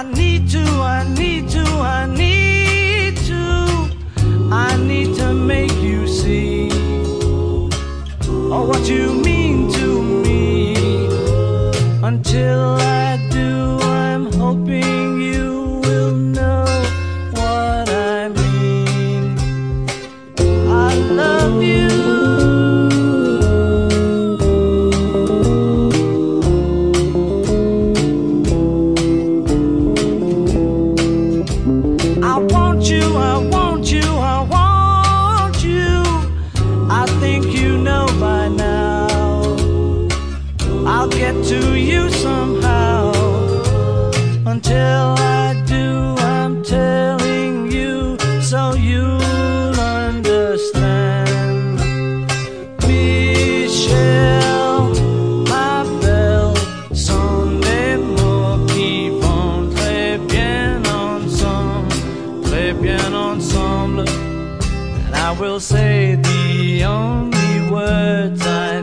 I need to, I need to, I need I'll get to you somehow. Until I do, I'm telling you so you'll understand. Michelle, ma belle, sont des mots qui vont très bien ensemble, très bien ensemble. And I will say the only words I